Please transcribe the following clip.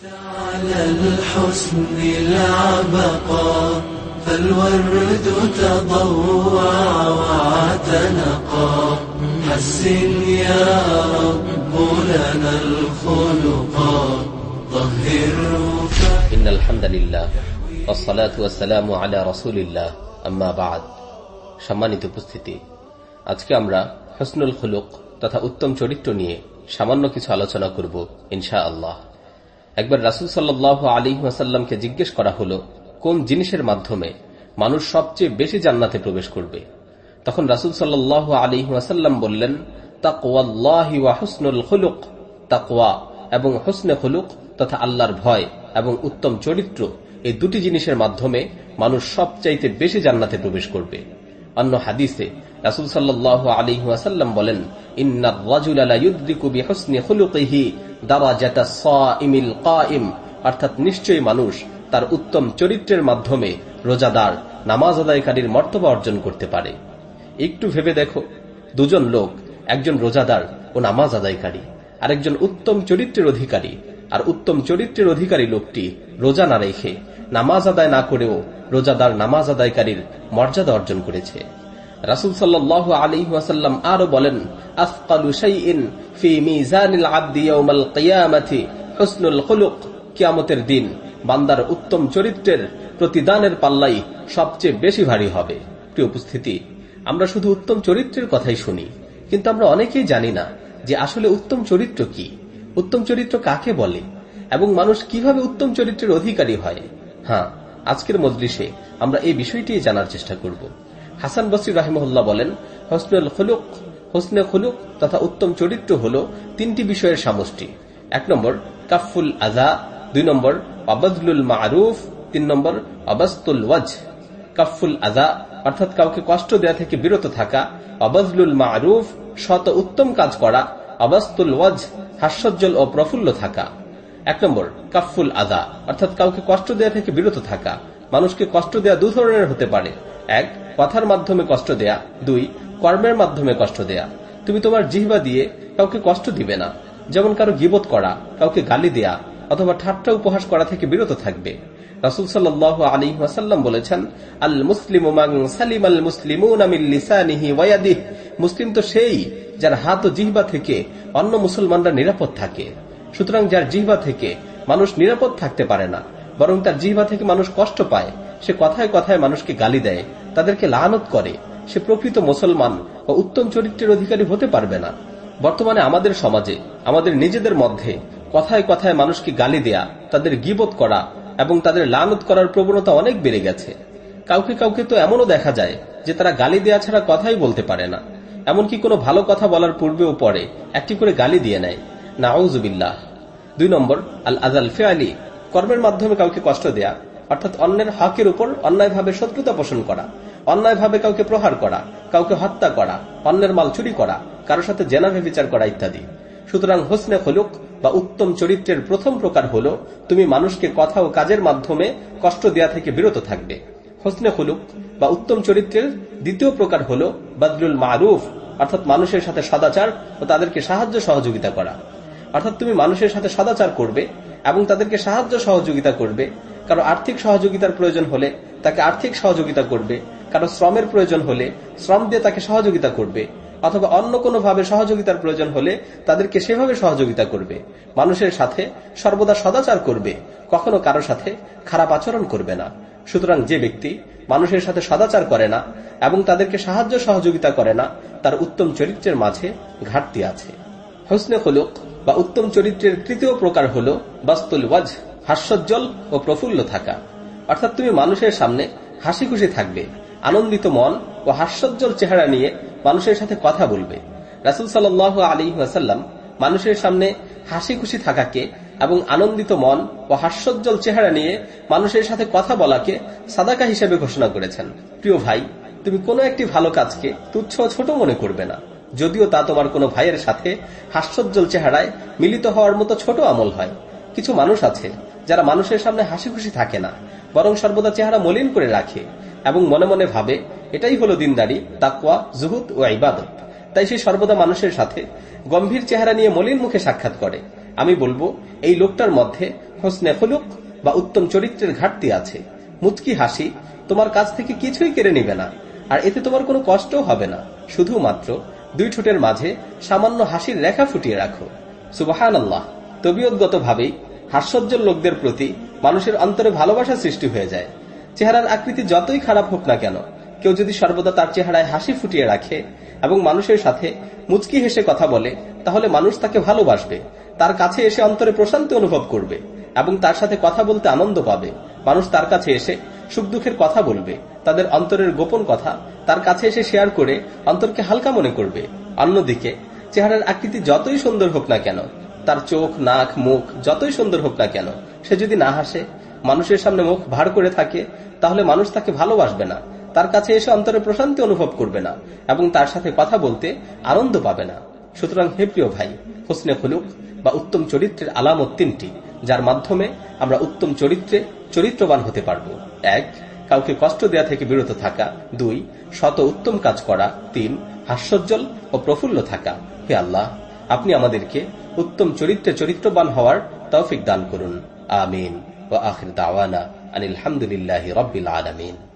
على الحسن العبقى فالورد تضوع واعتنقا حسن يا رب لنا الخلقا طهره إن الحمد لله والصلاة والسلام على رسول الله أما بعد সম্মানিত উপস্থিতি আজকে আমরা হসনুল খুলুক তথা উত্তম চরিত্র নিয়ে সামান্য কিছু আলোচনা করব ইনশা আল্লাহ একবার রাসুল সাল্লাহ আলী ওয়াসাল্লামকে জিজ্ঞেস করা হল, কোন জিনিসের মাধ্যমে মানুষ সবচেয়ে বেশি জান্নাতে প্রবেশ করবে? তখন রাসুল সাল্লাহ আলী ওয়াসাল্লাম বললেন, তাকওয়াল্লাহি ওয়া হুসনুল খুলুক, তাকওয়া এবং হুসনে খুলুক তথা আল্লাহর ভয় এবং উত্তম চরিত্র, এই দুটি জিনিসের মাধ্যমে মানুষ সবচাইতে বেশি জান্নাতে প্রবেশ করবে। অন্য হাদিসে রাসুল সাল্লাহ আলী ওয়াসাল্লাম বলেন, ইন্নার রাজুল আলা ইউদ্রিকু বিহুসনি খুলুকিহি দারাজাতা সাইমিল কাইম অর্থাৎ নিশ্চয়ই মানুষ তার উত্তম চরিত্রের মাধ্যমে রোজাদার, নামাজ আদায়কারীর মর্তবা অর্জন করতে পারে। একটু ভেবে দেখো, দুজন লোক, একজন রোজাদার ও নামাজ আদায়কারী, আরেকজন উত্তম চরিত্রের অধিকারী, আর উত্তম চরিত্রের অধিকারী লোকটি রোজা না রেখে নামাজ আদায় না করেও রোজাদার, নামাজ আদায়কারীর মর্যাদা অর্জন করেছে। রাসুল সাল্লাহ আলী ওয়াসাল্লাম আরও বলেন আফকালু শাইইন ফি মিজানিল হুসনুল খুলুক, কিয়ামতের দিন বান্দার উত্তম চরিত্রের প্রতিদানের পাল্লাই সবচেয়ে বেশি ভারী হবে। প্রিয় উপস্থিতি, আমরা শুধু উত্তম চরিত্রের কথাই শুনি, কিন্তু আমরা অনেকেই জানি না যে আসলে উত্তম চরিত্র কি। উত্তম চরিত্র কাকে বলে এবং মানুষ কীভাবে উত্তম চরিত্রের অধিকারী হয়? হ্যাঁ আজকের মজলিসে আমরা এই বিষয়টি জানার চেষ্টা করব। হাসান বসির রাহিমহল্লা বলেন, হসনুল খুলুক, হোসনে খুলুক তথা উত্তম চরিত্র হল তিনটি বিষয়ের সামষ্টি। এক নম্বর কাফুল আজা, দুই নম্বর অবদুল মারুফ, তিন নম্বর, অবস্তুল ওয়াজ কাফুল আজা অর্থাৎ কাউকে কষ্ট দেয়া থেকে বিরত থাকা অবজলুল মারুফ শত উত্তম কাজ করা, অবস্তুল ওয়াজ হাস্যজ্জ্বল ও প্রফুল্ল থাকা। এক নম্বর কাফুল আদা অর্থাৎ কাউকে কষ্ট দেয়া থেকে বিরত থাকা, মানুষকে কষ্ট দেয়া দু ধরনের হতে পারে। এক, কথার মাধ্যমে কষ্ট দেয়া। দুই, কর্মের মাধ্যমে কষ্ট দেয়া। তুমি তোমার জিহবা দিয়ে কাউকে কষ্ট দিবে না। যেমন কারও গিবত করা, কাউকে গালি দেয়া, অথবা ঠাট্টা উপহাস করা থেকে বিরত থাকবে। রাসুল সাল্লাহ আলী ওয়াসাল্লাম বলেছেন আল মুসলিম সালিম আল মুসলিম মুসলিম তো সেই যার হাত ও জিহবা থেকে অন্য মুসলমানরা নিরাপদ থাকে। সুতরাং যার জিহবা থেকে মানুষ নিরাপদ থাকতে পারে না, বরং তার জিহবা থেকে মানুষ কষ্ট পায়। সে কথায় কথায় মানুষকে গালি দেয় তাদেরকে লানত করে। সে প্রকৃত মুসলমান ও উত্তম চরিত্রের অধিকারী হতে পারবে না। বর্তমানে আমাদের সমাজে, আমাদের নিজেদের মধ্যে কথায় কথায় মানুষকে গালি দেয়া, তাদের গিবত করা এবং তাদের লানত করার প্রবণতা অনেক বেড়ে গেছে। কাউকে কাউকে তো এমনও দেখা যায় যে তারা গালি দেয়া ছাড়া কথাই বলতে পারে না। এমনকি কোনো ভালো কথা বলার পূর্বেও পরে একটি করে গালি দিয়ে নেয়। নাউজুবিল্লাহ দুই নম্বর আল আজাল ফেয়ালি কর্মের মাধ্যমে কাউকে কষ্ট দেয়া। অর্থাৎ অন্যের হকের উপর অন্যায়ভাবে শত্রুতা পোষণ করা, অন্যায়ভাবে কাউকে প্রহার করা, কাউকে হত্যা করা, অন্যের মাল চুরি করা কারোর সাথে জেনাভে বিচার করা ইত্যাদি। সুতরাং হোসনে হলুক বা উত্তম চরিত্রের প্রথম প্রকার হল, তুমি মানুষকে কথা ও কাজের মাধ্যমে কষ্ট দেয়া থেকে বিরত থাকবে। হোসনে হলুক বা উত্তম চরিত্রের দ্বিতীয় প্রকার হল বদলুল মারুফ, অর্থাৎ মানুষের সাথে সদাচার ও তাদেরকে সাহায্য সহযোগিতা করা। অর্থাৎ তুমি মানুষের সাথে সদাচার করবে এবং তাদেরকে সাহায্য সহযোগিতা করবে কারও আর্থিক সহযোগিতার প্রয়োজন হলে তাকে আর্থিক সহযোগিতা করবে, কারও শ্রমের প্রয়োজন হলে শ্রম দিয়ে তাকে সহযোগিতা করবে, অথবা অন্য কোনো ভাবে সহযোগিতার প্রয়োজন হলে তাদেরকে সেভাবে সহযোগিতা করবে। মানুষের সাথে সর্বদা সদাচার করবে, কখনো কারও সাথে খারাপ আচরণ করবে না। সুতরাং যে ব্যক্তি মানুষের সাথে সদাচার করে না এবং তাদেরকে সাহায্য সহযোগিতা করে না, তার উত্তম চরিত্রের মাঝে ঘাটতি আছে। হোসনে হলুক বা উত্তম চরিত্রের তৃতীয় প্রকার হল বাস্তুল ওয়াজ হাস্যজ্জ্বল ও প্রফুল্ল থাকা। অর্থাৎ তুমি মানুষের সামনে হাসি খুশি থাকবে, আনন্দিত মন ও হাস্যজ্জ্বল চেহারা নিয়ে মানুষের সাথে কথা বলবে। রাসুল সাল আলী ওয়াসাল্লাম মানুষের সামনে হাসি খুশি থাকাকে এবং আনন্দিত মন ও হাস্যজ্জ্বল চেহারা নিয়ে মানুষের সাথে কথা বলাকে সাদাকা হিসেবে ঘোষণা করেছেন। প্রিয় ভাই, তুমি কোনো একটি ভালো কাজকে তুচ্ছ ছোট মনে করবে না। যদিও তা তোমার কোনো ভাইয়ের সাথে হাস্যজ্জ্বল চেহারায় মিলিত হওয়ার মতো ছোট আমল হয়। কিছু মানুষ আছে যারা মানুষের সামনে হাসি খুশি থাকে না, বরং সর্বদা চেহারা মলিন করে রাখে এবং মনে মনে ভাবে, এটাই হলো দিনদারি তাকুয়া জুহুদ ও ইবাদত। তাই সে সর্বদা মানুষের সাথে গম্ভীর চেহারা নিয়ে মলিন মুখে সাক্ষাৎ করে। আমি বলব, এই লোকটার মধ্যে হোসনে হলুক বা উত্তম চরিত্রের ঘাটতি আছে। মুচকি হাসি তোমার কাছ থেকে কিছুই কেড়ে নিবে না, আর এতে তোমার কোনো কষ্টও হবে না। শুধুমাত্র দুই ঠোঁটের মাঝে সামান্য হাসির রেখা ফুটিয়ে রাখো। সুবাহান আল্লাহ তবিয়তগতভাবেই হাস্যজ্জ্বল লোকদের প্রতি মানুষের অন্তরে ভালোবাসা সৃষ্টি হয়ে যায়। চেহারার আকৃতি যতই খারাপ হোক না কেন, কেউ যদি সর্বদা তার চেহারায় হাসি ফুটিয়ে রাখে এবং মানুষের সাথে মুচকি হেসে কথা বলে, তাহলে মানুষ তাকে ভালোবাসবে, তার কাছে এসে অন্তরে প্রশান্তি অনুভব করবে এবং তার সাথে কথা বলতে আনন্দ পাবে। মানুষ তার কাছে এসে সুখ দুঃখের কথা বলবে, তাদের অন্তরের গোপন কথা তার কাছে এসে শেয়ার করে অন্তরকে হালকা মনে করবে। অন্যদিকে, চেহারার আকৃতি যতই সুন্দর হোক না কেন তার চোখ, নাক, মুখ, যতই সুন্দর হোক না কেন, সে যদি না হাসে, মানুষের সামনে মুখ ভার করে থাকে, তাহলে মানুষ তাকে ভালোবাসবে না। তার কাছে এসে অন্তরে প্রশান্তি অনুভব করবে না এবং তার সাথে কথা বলতে আনন্দ পাবে না। সুতরাং হে প্রিয় ভাই, হোসনে ফুলুক বা উত্তম চরিত্রের আলামত তিনটি, যার মাধ্যমে আমরা উত্তম চরিত্রে চরিত্রবান হতে পারব। এক, কাউকে কষ্ট দেয়া থেকে বিরত থাকা। দুই, শত উত্তম কাজ করা। তিন, হাস্যজ্জ্বল ও প্রফুল্ল থাকা। হে আল্লাহ আপনি আমাদেরকে উত্তম চরিত্রে চরিত্রবান হওয়ার তৌফিক দান করুন। আমিন। ও আখির দাওয়ানা আনিল হামদুলিল্লাহ রব্বিল আলমিন।